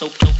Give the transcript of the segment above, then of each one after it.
soap.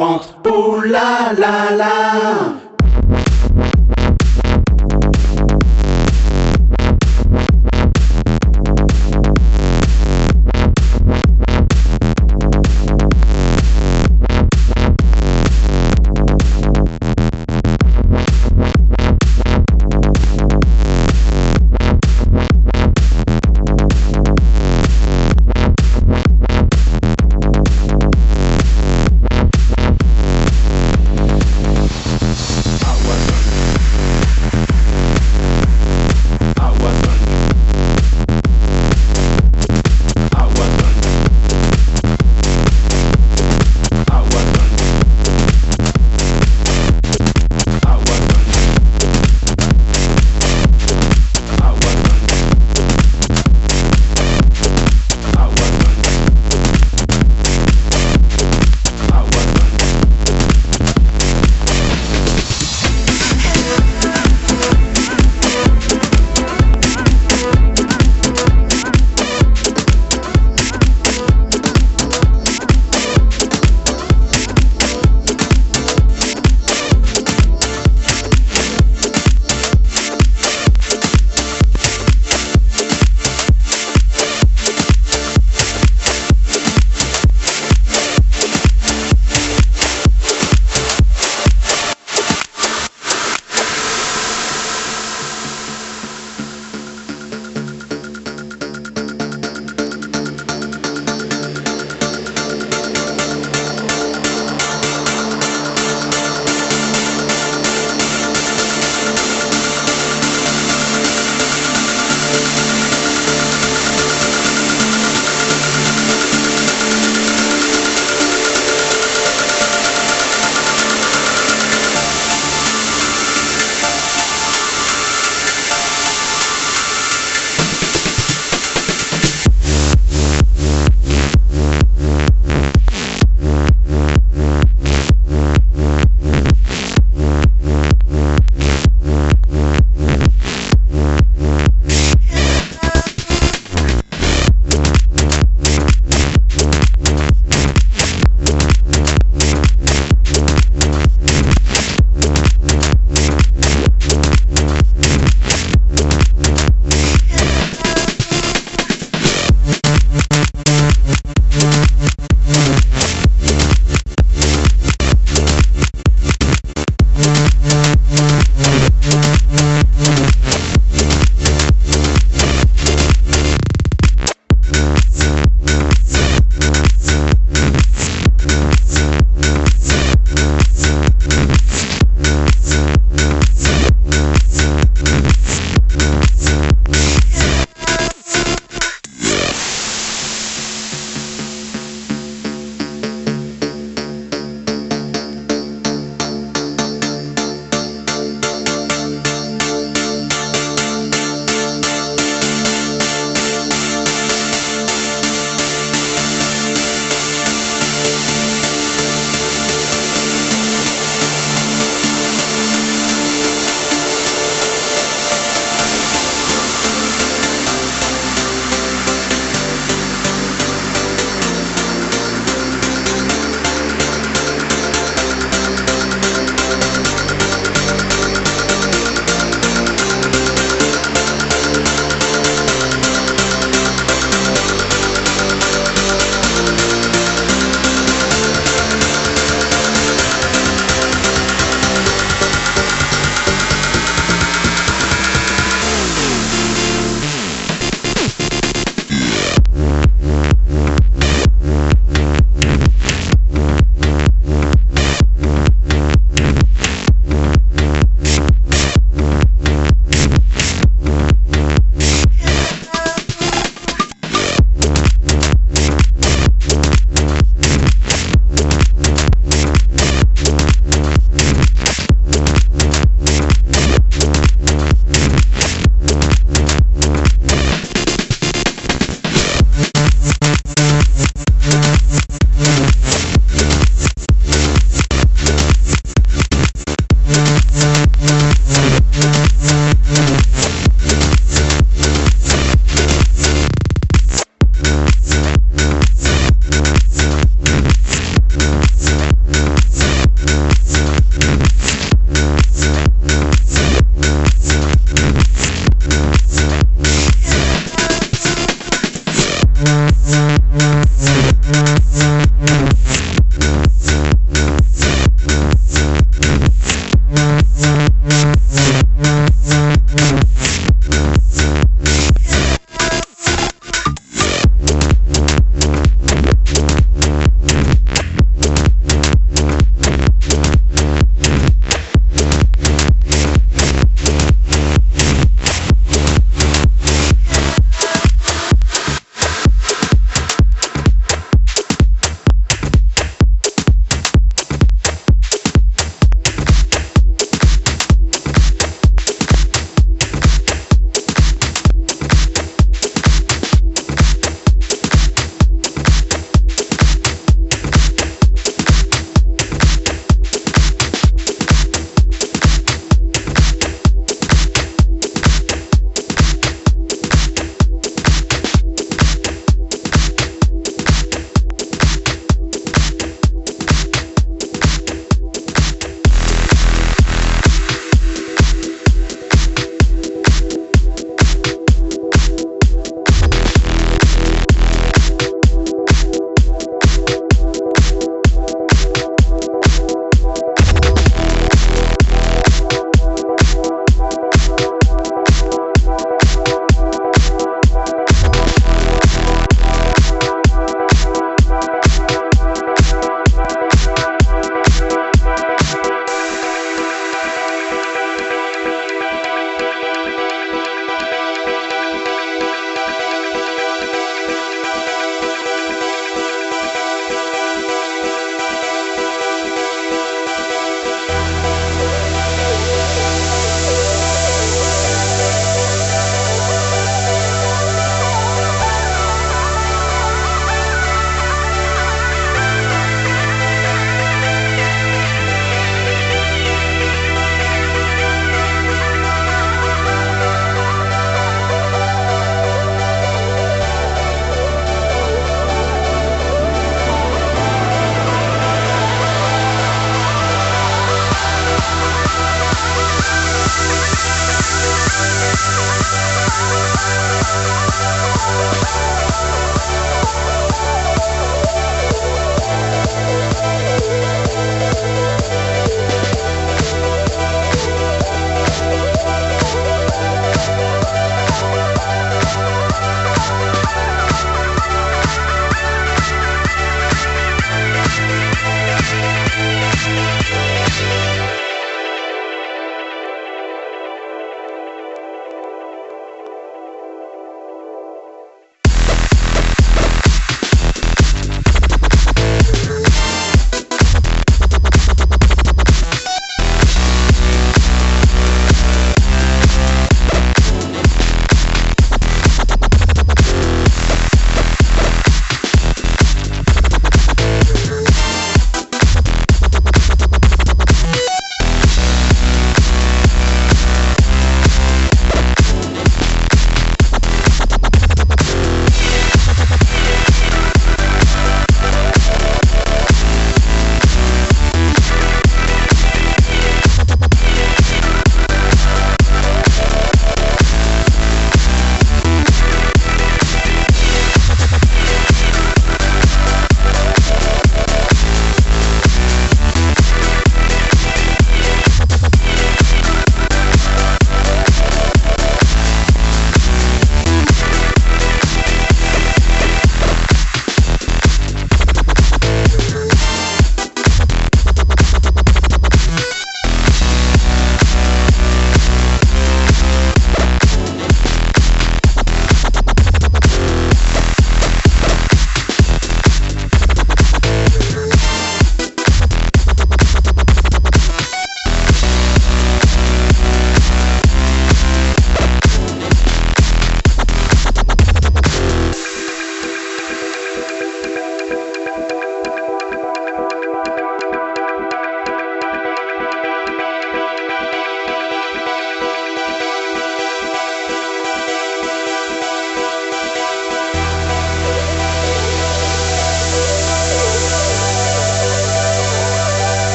avant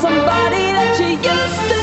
somebody that you used to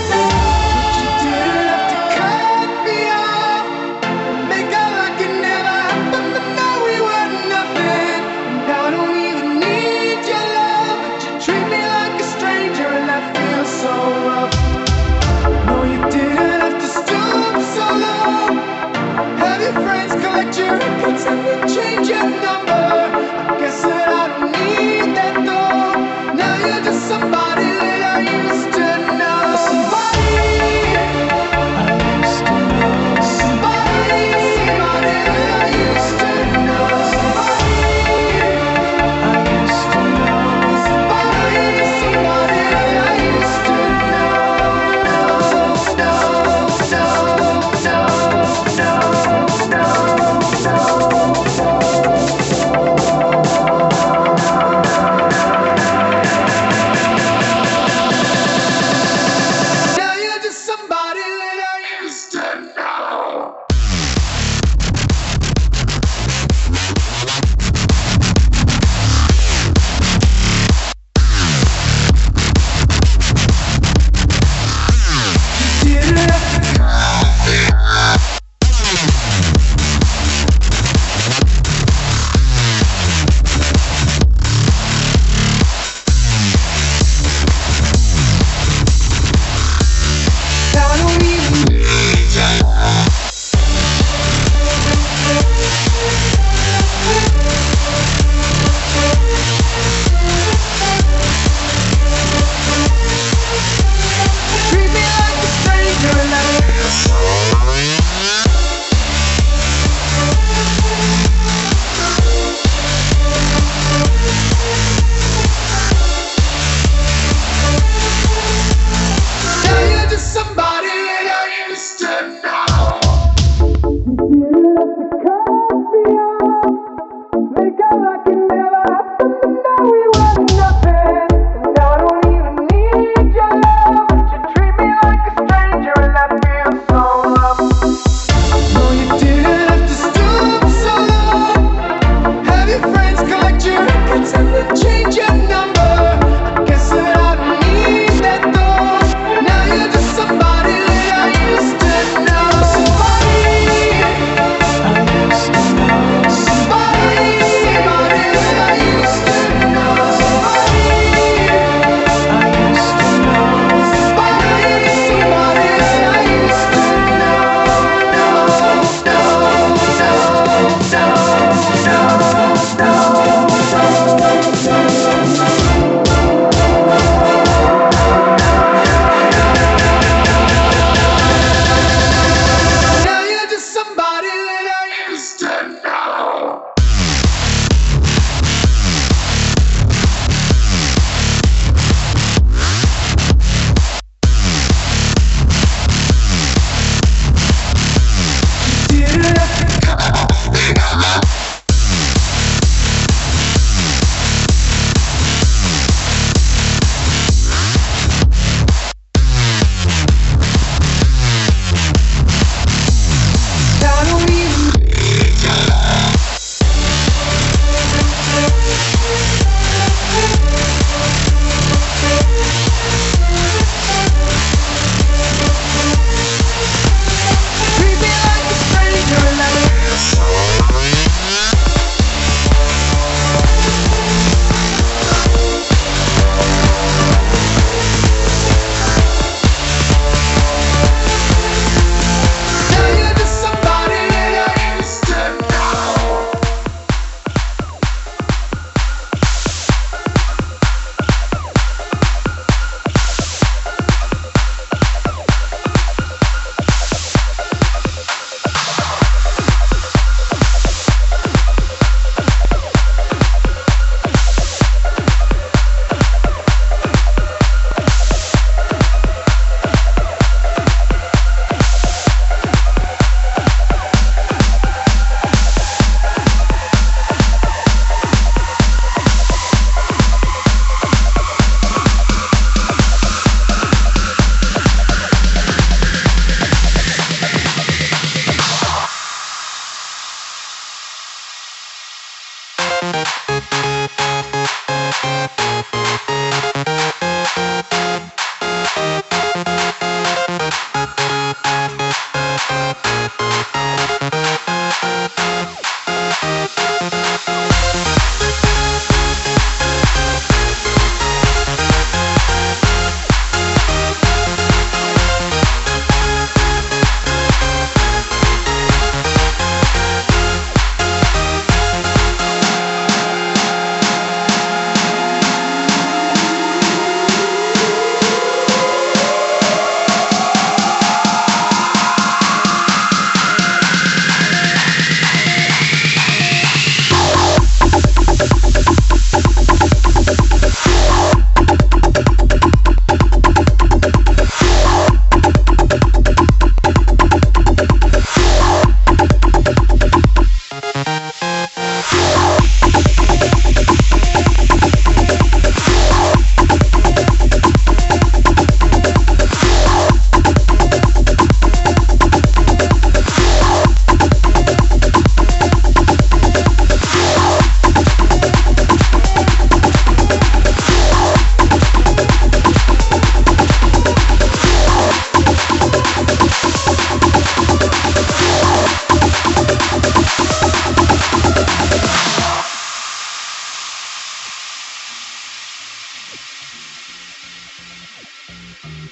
Thank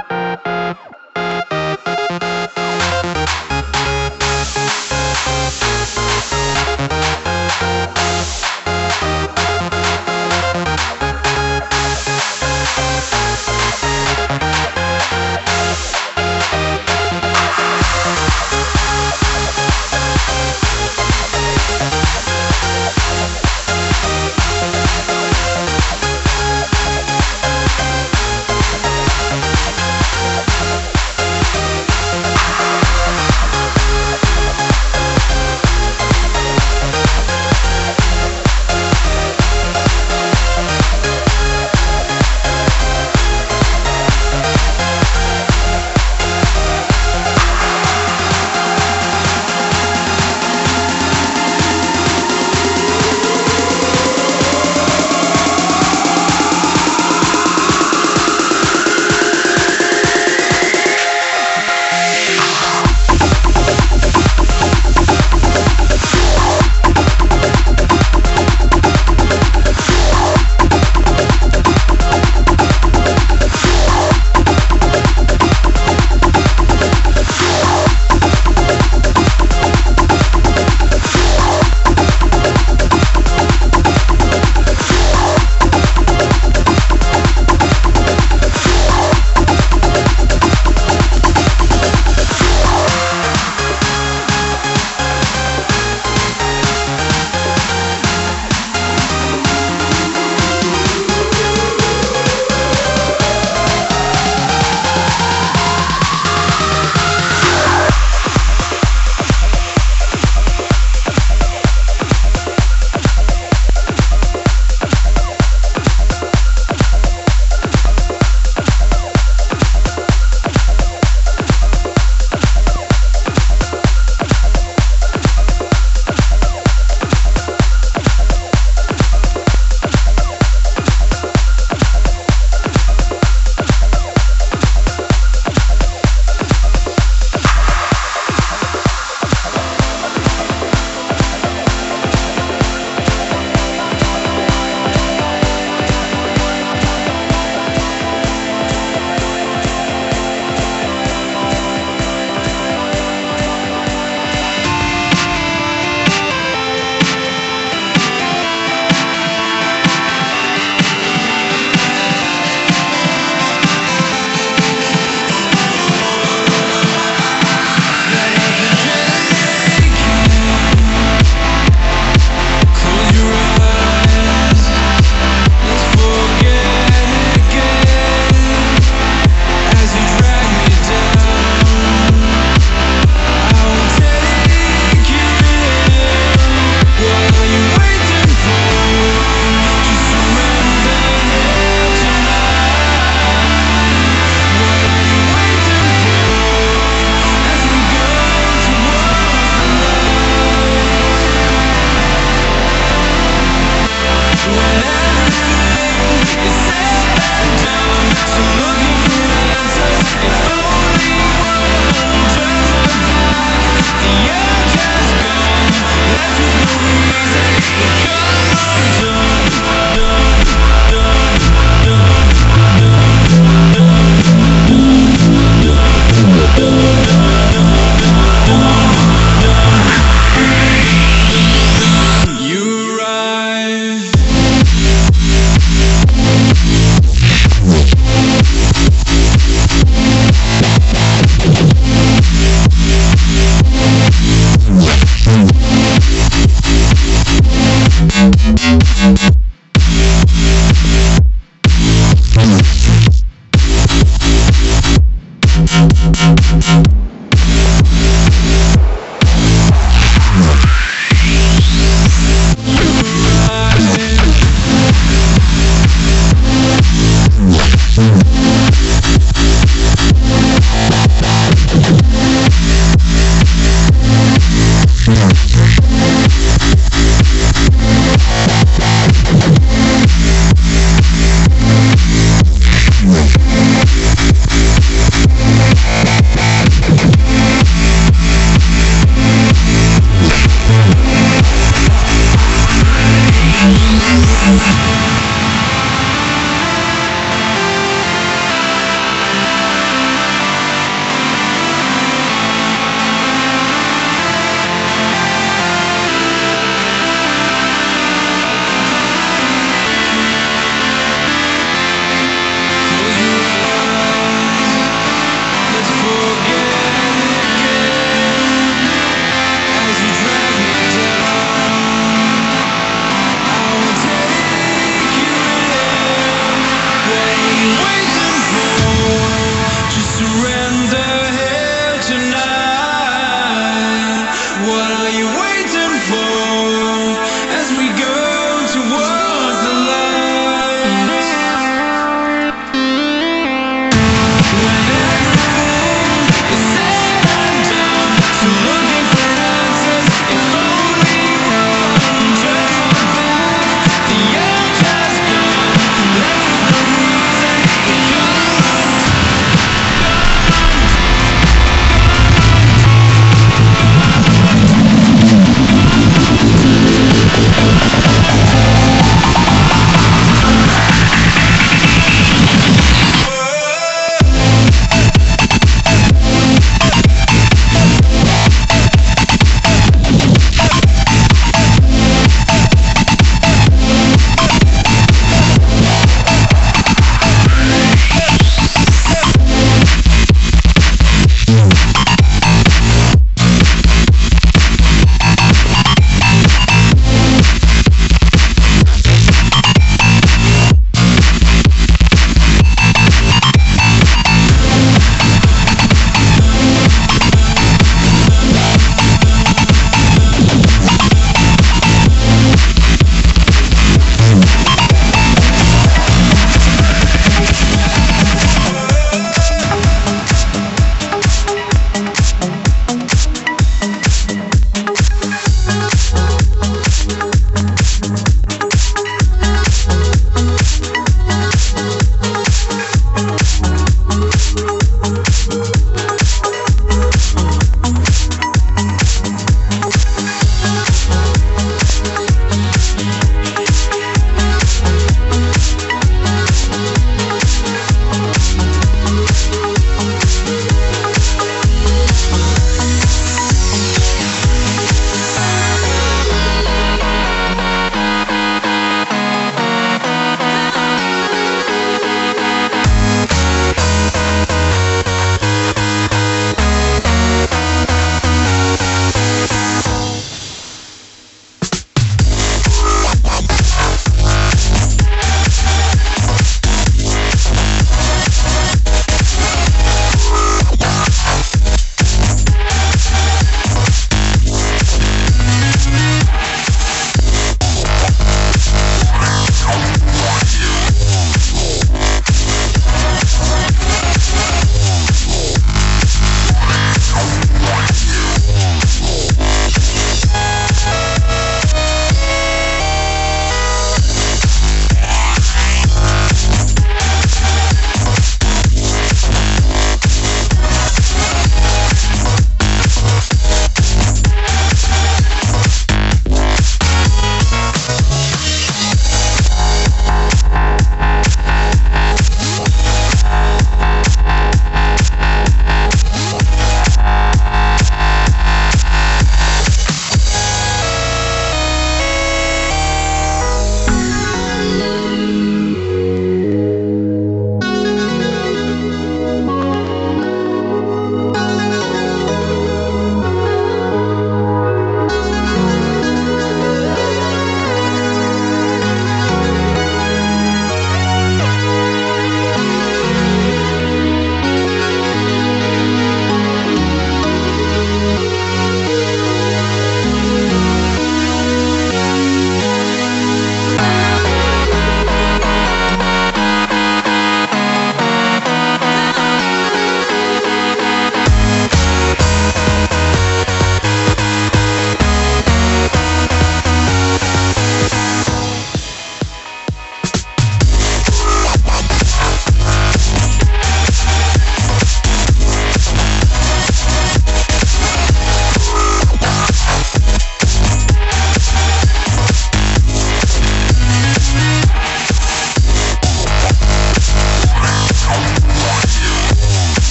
you.